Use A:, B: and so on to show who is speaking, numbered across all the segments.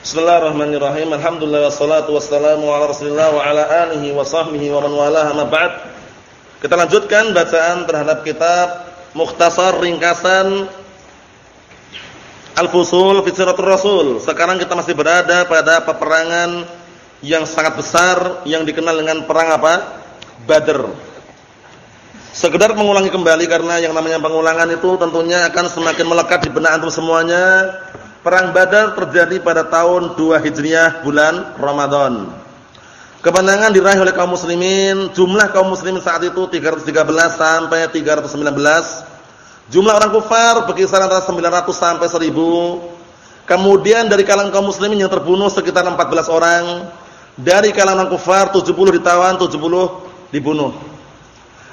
A: Bismillahirrahmanirrahim. Alhamdulillah wassalatu wassalamu ala Rasulillah wa ala alihi wa sahbihi wa man walaha ma ba'd. Kita lanjutkan bacaan terhadap kitab Mukhtasar Ringkasan Al-Fusul fi Siratul Rasul. Sekarang kita masih berada pada peperangan yang sangat besar yang dikenal dengan perang apa? Badr. Sekedar mengulangi kembali karena yang namanya pengulangan itu tentunya akan semakin melekat di benak antum semuanya Perang Badar terjadi pada tahun 2 Hijriah bulan Ramadan. Kemenangan diraih oleh kaum muslimin, jumlah kaum muslimin saat itu 313 sampai 319. Jumlah orang kufar berkisar antara 900 sampai 1000. Kemudian dari kalangan kaum muslimin yang terbunuh sekitar 14 orang. Dari kalangan kufar 70 ditawan, 70 dibunuh.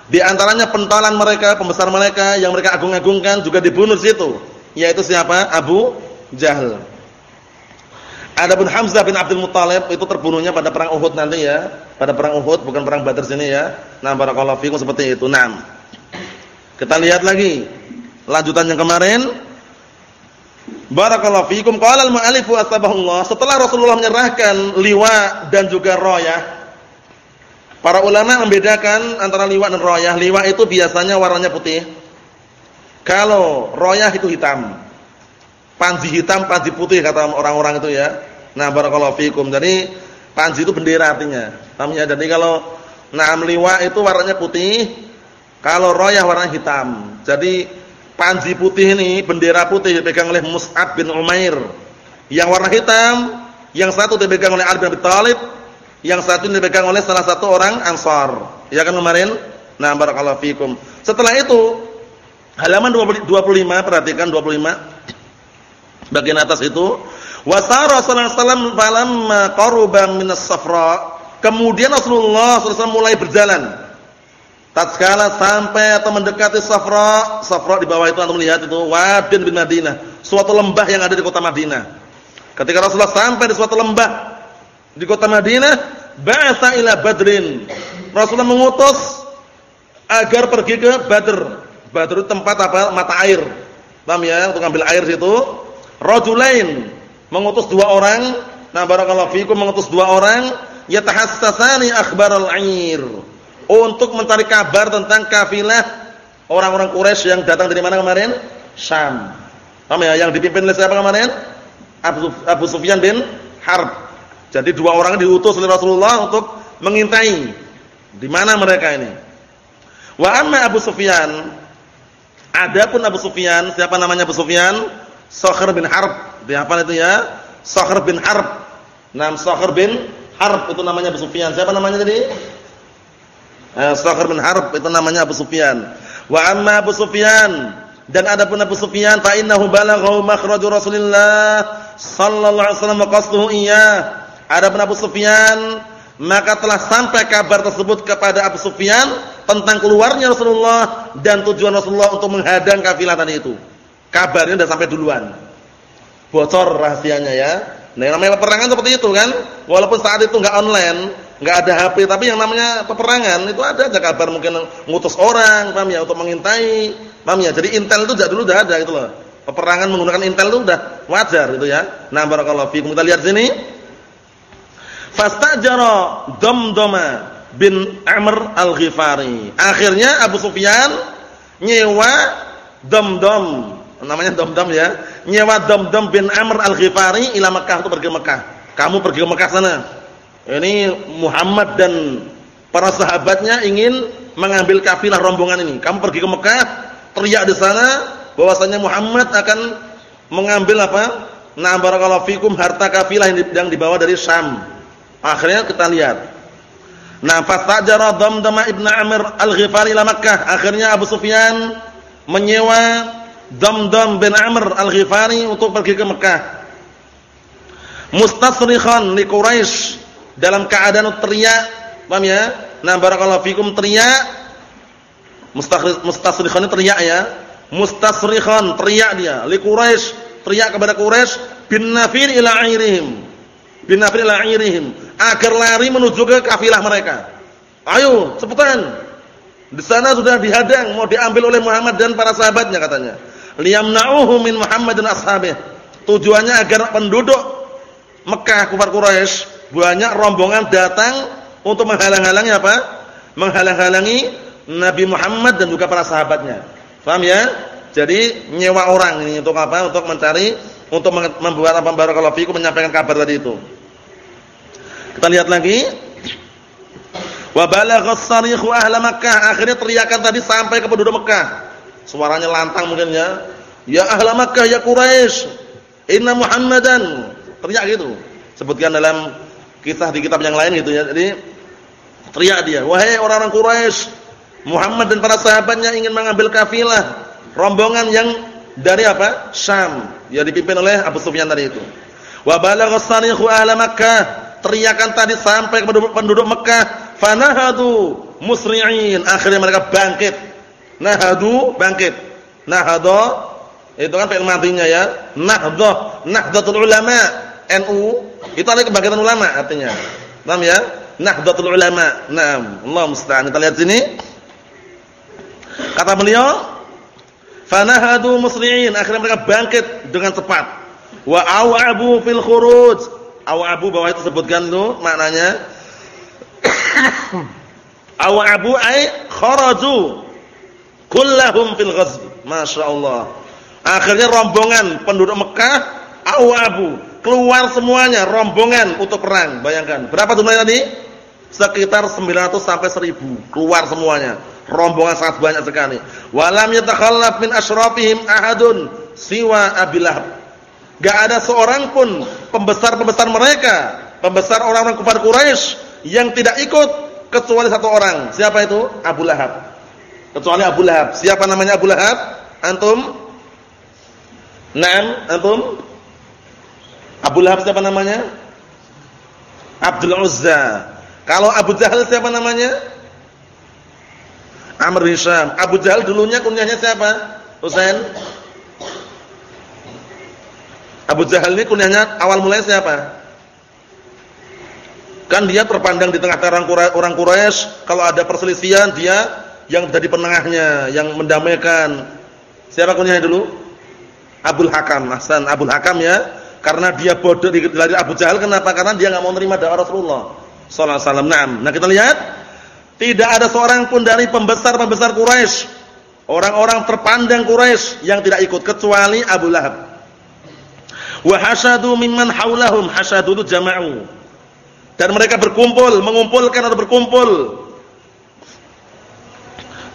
A: Di antaranya pentalan mereka, pembesar mereka yang mereka agung-agungkan juga dibunuh di situ. Yaitu siapa? Abu Jahal. Adapun Hamzah bin Abdul Muthalib itu terbunuhnya pada perang Uhud nanti ya. Pada perang Uhud bukan perang Badar sini ya. Nah, barakallahu fikum seperti itu. Naam. Kita lihat lagi lanjutan yang kemarin. Barakallahu fikum qala al-mu'allif asbahullah setelah Rasulullah menyerahkan liwa dan juga rayah para ulama membedakan antara liwa dan rayah. Liwa itu biasanya warnanya putih. Kalau rayah itu hitam. Panji hitam, panji putih kata orang-orang itu ya. Nah, barakallahu fikum. Jadi panji itu bendera artinya. Paham ya? Jadi kalau naam liwa itu warnanya putih, kalau royah warna hitam. Jadi panji putih ini, bendera putih dipegang oleh Mus'ab bin Umair. Yang warna hitam, yang satu dipegang oleh Ali bin Abi Thalib, yang satu dipegang oleh salah satu orang Ansar. Ya kan kemarin? Nah, barakallahu fikum. Setelah itu halaman 25 perhatikan 25 Bagian atas itu wasara sallallahu alaihi wasallam falamma qaruba minas safra. Kemudian Rasulullah SAW mulai berjalan. Tatkala sampai atau mendekati Safra, Safra di bawah itu antum lihat itu Wadin bin Madinah, suatu lembah yang ada di kota Madinah. Ketika Rasulullah sampai di suatu lembah di kota Madinah, ba'atha ila Badrin. Rasulullah mengutus agar pergi ke Badr. Badr itu tempat apa? Mata air. Paham ya? Untuk ambil air situ rajulain mengutus dua orang nah barakallahu fikum mengutus dua orang yatahassasani akhbaral 'ir untuk mencari kabar tentang kafilah orang-orang Quraisy yang datang dari mana kemarin? Syam. Paham ya? Yang dipimpin oleh siapa kemarin? Abu, Abu Sufyan bin Harb. Jadi dua orang diutus oleh Rasulullah untuk mengintai di mana mereka ini. Wa amma Abu Sufyan, adapun Abu Sufyan, siapa namanya Abu Sufyan? Sakhr bin Harb. Dihafal itu ya. Sakhr bin Harb. Nam Sakhr bin Harb itu namanya Abu Sufyan. Siapa namanya tadi? Eh, Sakhr bin Harb itu namanya Abu Sufyan. Wa amma Abu Sufyan dan adapun Abu Sufyan fa innahu balaghahu makhraju Rasulillah sallallahu alaihi wasallam qasduhu iyyah. Adapun Abu Sufyan maka telah sampai kabar tersebut kepada Abu Sufyan tentang keluarnya Rasulullah dan tujuan Rasulullah untuk menghadang kafilah tadi itu. Kabarnya sudah sampai duluan. Bocor rahasianya ya. Nah, namanya peperangan seperti itu kan. Walaupun saat itu enggak online, enggak ada HP, tapi yang namanya peperangan itu ada aja kabar mungkin ngutus orang, paham ya, untuk mengintai, paham ya. Jadi intel itu dulu sudah ada gitu loh. Peperangan menggunakan intel itu sudah wajar gitu ya. Nah, barakallahu fiikum. Kita lihat sini. Fastajara Damdama bin Amr Al-Ghifari. Akhirnya Abu Sufyan nyewa Damdam namanya Damdam ya, nyewa Damdam bin Amr Al-Ghifari ila Mekah untuk pergi ke Mekah. Kamu pergi ke Mekah sana. Ini Muhammad dan para sahabatnya ingin mengambil kafilah rombongan ini. Kamu pergi ke Mekah, teriak di sana bahwasanya Muhammad akan mengambil apa? Na barakallahu fikum harta kafilah yang dibawa dari Syam. Akhirnya kita lihat. Nah, fastajara Damdam ibn Amr Al-Ghifari ila Makkah. Akhirnya Abu Sufyan menyewa Damdam bin Amr Al-Ghifari untuk pergi ke Mekah. Mustasrikhan li Quraisy dalam keadaan teriak, paham ya? Nah, barakallahu fikum teriak. Mustasrikhan teriak ya. Mustasrikhan teriak dia li Quraisy, teriak kepada Quraisy bin nafir ila airihim. Bin nafir ila airihim agar lari menuju ke kafilah mereka. Ayo, cepetan. Di sana sudah dihadang, mau diambil oleh Muhammad dan para sahabatnya katanya liyamna'uhu min Muhammad dan ashabih. Tujuannya agar penduduk Mekah kufar Quraisy, banyak rombongan datang untuk menghalang-halangi apa? Menghalang-halangi Nabi Muhammad dan juga para sahabatnya. Paham ya? Jadi nyewa orang ini untuk apa? Untuk mencari untuk membuat apa barakallahu fikum menyampaikan kabar tadi itu. Kita lihat lagi. Wa balagha as-sarikhu ahla Makkah. Akhirnya teriakan tadi sampai ke penduduk Mekah. Suaranya lantang mungkin ya. Ya ahla Makkah ya Quraisy, inna Muhammadan. Teriak gitu. Sebutkan dalam kisah di kitab yang lain gitu ya. Jadi teriak dia, "Wahai orang-orang Quraisy, Muhammad dan para sahabatnya ingin mengambil kafilah rombongan yang dari apa? Syam yang dipimpin oleh Abu Sufyan tadi itu. Wa balagha sarikhu ahla Makkah. Teriakan tadi sampai kepada penduduk Mekah, fanahadu musri'in. Akhirnya mereka bangkit. Nahadu bangkit. Nahada itu kan fi'il madhinya ya. Nahdhah, Nahdlatul Ulama, NU. Itu ada kebangkitan ulama artinya. Paham ya? Nahdlatul Ulama. Naam. Allah musta'an. Kita lihat sini. Kata beliau, fanahadu musli'in, akhirnya mereka bangkit dengan cepat. Wa awabu fil khuruj. Awabu bawah itu sebutkan itu maknanya. awabu ay kharaju kullahum fil ghazw. Masyaallah. Akhirnya rombongan penduduk Mekah awabu keluar semuanya rombongan untuk perang. Bayangkan, berapa jumlahnya tadi? Sekitar 900 sampai 1000 keluar semuanya rombongan sangat banyak sekali. Walam yatakhallaf min asyrafihim ahadun siwa Abi Lahab. Gak ada seorang pun pembesar-pembesar mereka, pembesar orang-orang kafir Quraisy yang tidak ikut kecuali satu orang. Siapa itu? Abu Lahab. Kecuali Abu Lahab. Siapa namanya Abu Lahab? Antum? Naam, antum? Abu Lahab siapa namanya? Abdul Uzza. Kalau Abu Jahal siapa namanya? Amr bin Syam. Abu Jahal dulunya kunyahnya siapa? Husain. Abu Jahal ini kunyahnya awal mulanya siapa? Kan dia terpandang di tengah-tengah orang Quraisy, kalau ada perselisihan dia yang jadi penengahnya, yang mendamaikan. Siapa kunyahnya dulu? Abdul Hakam, Hasan Abdul Hakam ya. Karena dia bodoh dari Abu Jahal kenapa? Karena dia enggak mau menerima dakwah Rasulullah sallallahu alaihi wasallam. Nah, kita lihat tidak ada seorang pun dari pembesar-pembesar Quraisy, orang-orang terpandang Quraisy yang tidak ikut kecuali Abu Lahab. Wa hasadu mimman haulahum, hasadu jama'u. Dan mereka berkumpul, mengumpulkan atau berkumpul.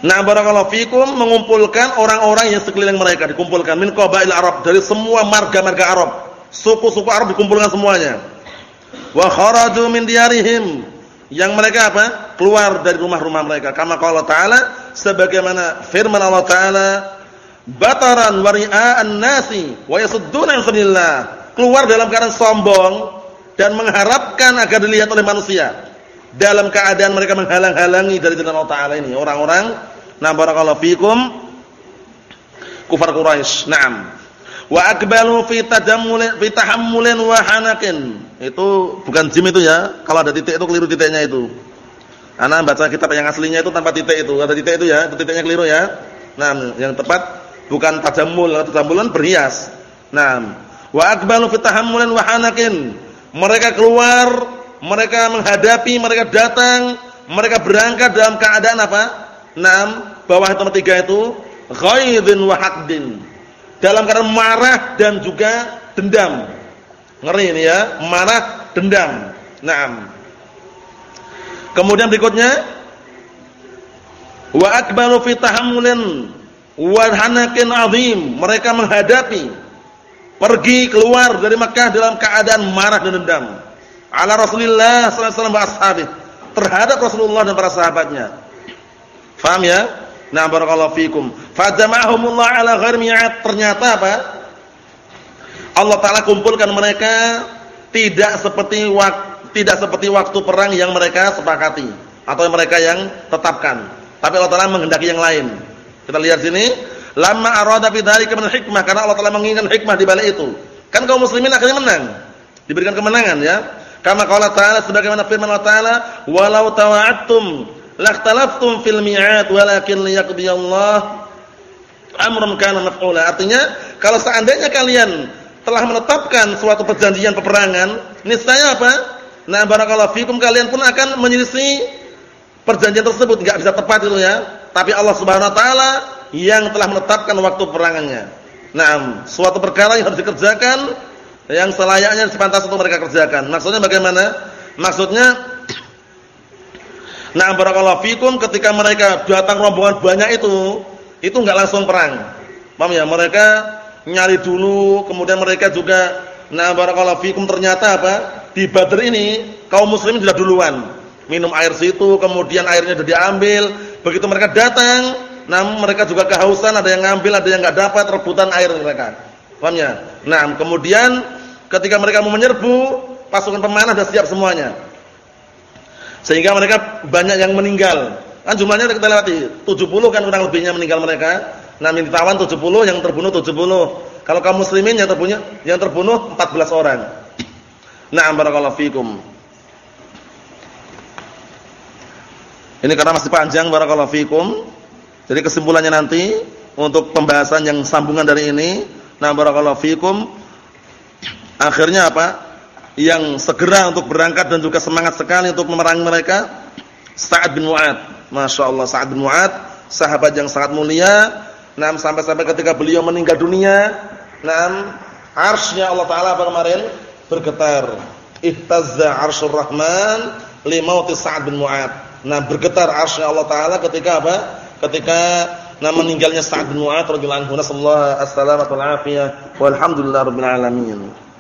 A: Nah, barakallahu fikum mengumpulkan orang-orang yang sekeliling mereka dikumpulkan min qabail Arab dari semua marga-marga Arab. Suku-suku Arab dikumpulkan semuanya. Wa kharaju min diyarihim yang mereka apa? Keluar dari rumah-rumah mereka. Kama qala ta'ala sebagaimana firman Allah Ta'ala, "Bataran wa ria'an nasi wa yasudduna an Keluar dalam keadaan sombong dan mengharapkan agar dilihat oleh manusia. Dalam keadaan mereka menghalang-halangi dari jalan Allah Ta'ala ini. Orang-orang, nah barakallahu fikum, kufar Quraisy. Naam. Wa akbalu fi tajammulin fi tahammulin wa hanakin. Itu bukan jim itu ya. Kalau ada titik itu keliru titiknya itu. Ana baca kitab yang aslinya itu tanpa titik itu. Ada titik itu ya, itu titiknya keliru ya. Nah, yang tepat bukan tajammul, tajammulan berhias. Nah, wa akbalu fi tahammulin wa hanakin. Mereka keluar, mereka menghadapi, mereka datang, mereka berangkat dalam keadaan apa? Naam, bawah nomor tiga itu ghaidin wa haqdin dalam keadaan marah dan juga dendam. Ngeri ini ya, marah, dendam. Naam. Kemudian berikutnya wa akbalu fi tahammulin wa hanakin azim. Mereka menghadapi pergi keluar dari Makkah dalam keadaan marah dan dendam. Ala Rasulillah sallallahu alaihi wasallam wa ashabihi terhadap Rasulullah dan para sahabatnya. Faham ya? Nah barakallahu fikum. Fajama'ahumullah ala ghairi mi'ad. Ternyata apa? Allah taala kumpulkan mereka tidak seperti waktu tidak seperti waktu perang yang mereka sepakati atau yang mereka yang tetapkan. Tapi Allah taala menghendaki yang lain. Kita lihat sini, lama arada fi dzalika min hikmah karena Allah taala menginginkan hikmah di balik itu. Kan kaum muslimin akhirnya menang. Diberikan kemenangan ya. Kama qala ta'ala sebagaimana firman Allah taala, "Walau tawa'attum lakhtalaftum fil mi'ad walakin liyaqdiyallah amrun kana maf'ula. Artinya kalau seandainya kalian telah menetapkan suatu perjanjian peperangan, niscaya apa? Nah, barakallahu fikum kalian pun akan menyelisih perjanjian tersebut, enggak bisa tepat itu ya. Tapi Allah Subhanahu wa taala yang telah menetapkan waktu peperangannya. Nah, suatu perkara yang harus dikerjakan yang selayaknya sepantas untuk mereka kerjakan. Maksudnya bagaimana? Maksudnya Nah, barakallahu fikum ketika mereka datang rombongan banyak itu, itu enggak langsung perang. Paham ya? Mereka nyari dulu, kemudian mereka juga nah barakallahu fikum ternyata apa? Di Badr ini kaum muslimin sudah duluan. Minum air situ, kemudian airnya sudah diambil. Begitu mereka datang, namun mereka juga kehausan, ada yang ngambil, ada yang enggak dapat rebutan air mereka. Paham ya? Nah, kemudian ketika mereka mau menyerbu, pasukan pemanah sudah siap semuanya. Sehingga mereka banyak yang meninggal. Kan jumlahnya kita lewati 70 kan kurang lebihnya meninggal mereka. Nah, ditawan 70, yang terbunuh 70. Kalau kaum muslimin yang terbunuh yang terbunuh 14 orang. Na'am barakallahu fikum. Ini karena masih panjang barakallahu fikum. Jadi kesimpulannya nanti untuk pembahasan yang sambungan dari ini, nah barakallahu fikum. Akhirnya apa? Yang segera untuk berangkat dan juga semangat sekali untuk memerangi mereka. Sa'ad bin Mu'ad. Masya Allah Sa'ad bin Mu'ad. Sahabat yang sangat mulia. Nam sampai-sampai ketika beliau meninggal dunia Nam arsnya Allah Ta'ala apa kemarin bergetar. Ihtazza arsyur rahman limauti Sa'ad bin Mu'ad. Nah bergetar arsnya Allah Ta'ala ketika apa? Ketika nah meninggalnya Sa'ad bin Mu'ad radhiyallahu anhu. Nasallahu wal afiyah walhamdulillah rabbil alamin